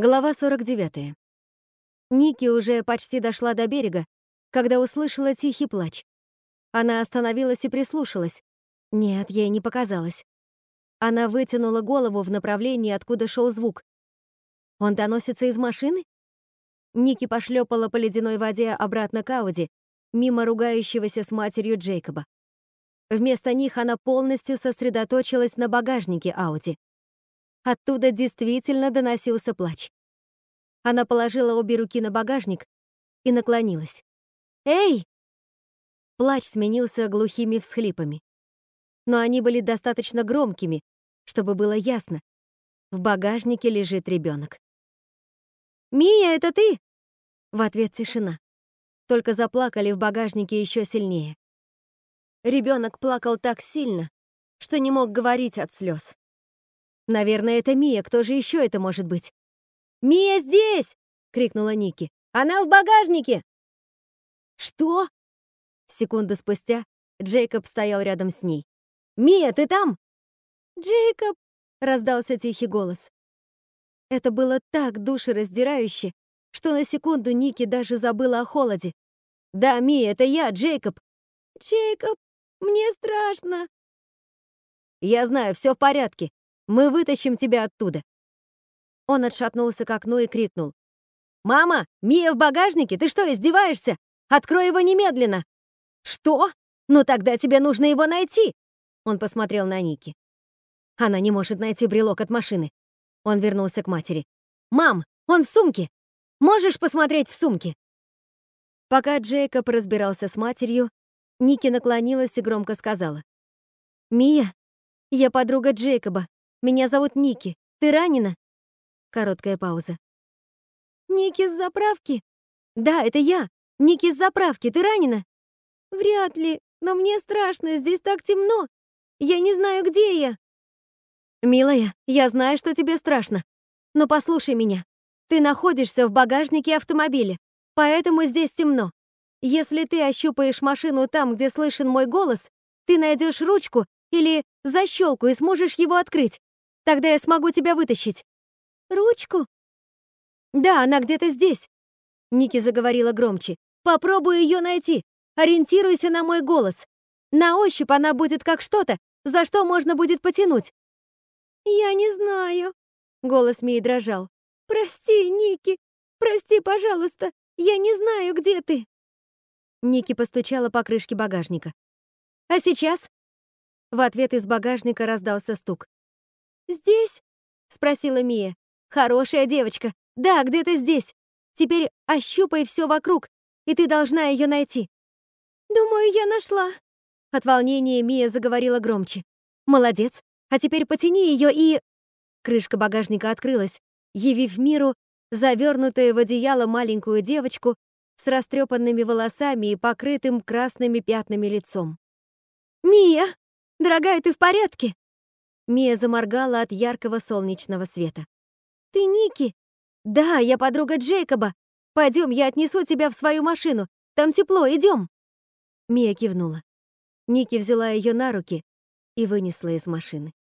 Глава 49. Ники уже почти дошла до берега, когда услышала тихий плач. Она остановилась и прислушалась. Нет, ей не показалось. Она вытянула голову в направлении, откуда шел звук. Он доносится из машины? Ники пошлепала по ледяной воде обратно к Ауди, мимо ругающегося с матерью Джейкоба. Вместо них она полностью сосредоточилась на багажнике Ауди. Оттуда действительно доносился плач. Она положила обе руки на багажник и наклонилась. «Эй!» Плач сменился глухими всхлипами. Но они были достаточно громкими, чтобы было ясно. В багажнике лежит ребенок. «Мия, это ты?» В ответ тишина. Только заплакали в багажнике еще сильнее. Ребенок плакал так сильно, что не мог говорить от слез. Наверное, это Мия, кто же еще это может быть? «Мия здесь!» — крикнула Ники. «Она в багажнике!» «Что?» Секунду спустя Джейкоб стоял рядом с ней. «Мия, ты там?» «Джейкоб!» — раздался тихий голос. Это было так душераздирающе, что на секунду Ники даже забыла о холоде. «Да, Мия, это я, Джейкоб!» «Джейкоб, мне страшно!» «Я знаю, все в порядке. Мы вытащим тебя оттуда!» Он отшатнулся к окну и крикнул. «Мама, Мия в багажнике? Ты что, издеваешься? Открой его немедленно!» «Что? Ну тогда тебе нужно его найти!» Он посмотрел на Ники. Она не может найти брелок от машины. Он вернулся к матери. «Мам, он в сумке! Можешь посмотреть в сумке?» Пока Джейкоб разбирался с матерью, Ники наклонилась и громко сказала. «Мия, я подруга Джейкоба. Меня зовут Ники. Ты ранена?» Короткая пауза. «Ники с заправки?» «Да, это я. Ники с заправки. Ты ранена?» «Вряд ли. Но мне страшно. Здесь так темно. Я не знаю, где я». «Милая, я знаю, что тебе страшно. Но послушай меня. Ты находишься в багажнике автомобиля, поэтому здесь темно. Если ты ощупаешь машину там, где слышен мой голос, ты найдешь ручку или защелку и сможешь его открыть. Тогда я смогу тебя вытащить. Ручку? Да, она где-то здесь. Ники заговорила громче. Попробуй ее найти. Ориентируйся на мой голос. На ощупь она будет как что-то, за что можно будет потянуть. Я не знаю. Голос Мии дрожал. Прости, Ники. Прости, пожалуйста. Я не знаю, где ты. Ники постучала по крышке багажника. А сейчас? В ответ из багажника раздался стук. «Здесь?» — спросила Мия. «Хорошая девочка. Да, где-то здесь. Теперь ощупай все вокруг, и ты должна ее найти». «Думаю, я нашла». От волнения Мия заговорила громче. «Молодец. А теперь потяни ее и...» Крышка багажника открылась, явив миру завернутую в одеяло маленькую девочку с растрепанными волосами и покрытым красными пятнами лицом. «Мия, дорогая, ты в порядке?» Мия заморгала от яркого солнечного света. «Ты Ники?» «Да, я подруга Джейкоба. Пойдем, я отнесу тебя в свою машину. Там тепло, идем!» Мия кивнула. Ники взяла ее на руки и вынесла из машины.